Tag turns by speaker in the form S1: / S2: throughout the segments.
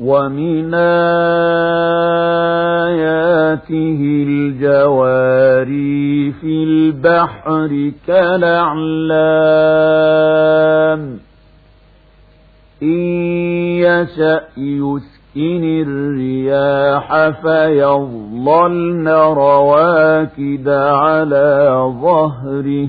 S1: ومن آياته الجواري في البحر كالأعلام. إن يشأ يسكن الرياح فيظللن رواكد على ظهره.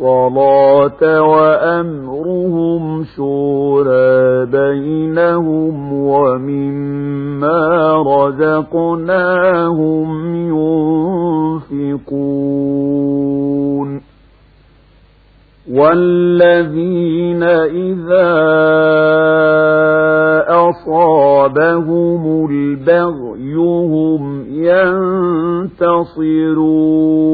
S1: الصلاة وأمرهم شورى بينهم ومما رزقناهم ينفقون والذين إذا أصابهم البغي هم ينتصرون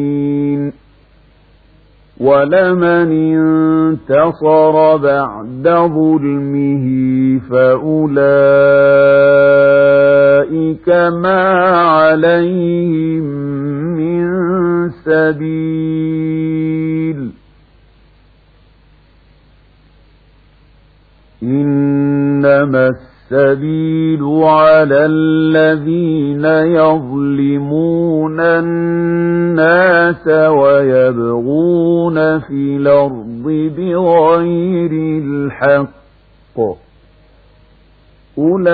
S1: ولمن انتصر بعد ظلمه فأولئك ما عليهم من سبيل. إنما السبيل على الذين يظلمون الناس ويبغون في الأرض بغير الحق. أولئك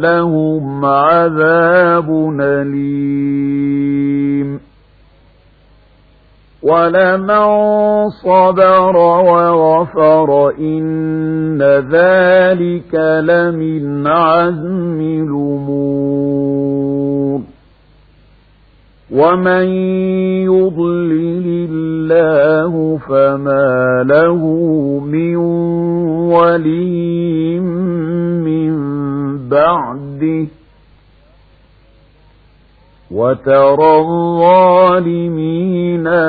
S1: لهم عذاب أليم. ولمن صبر وغفر إن ذلك لمن عزم الأمور ومن يضلل الله فما له من ولي من بعده وترى الظالمين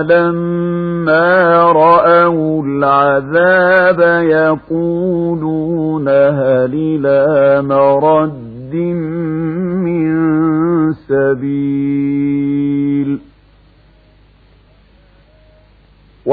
S1: لما رأوا العذاب يقولون هل إلى مرد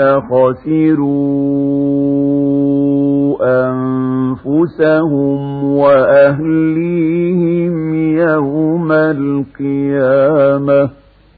S1: الذين خسروا أنفسهم وأهليهم يوم القيامة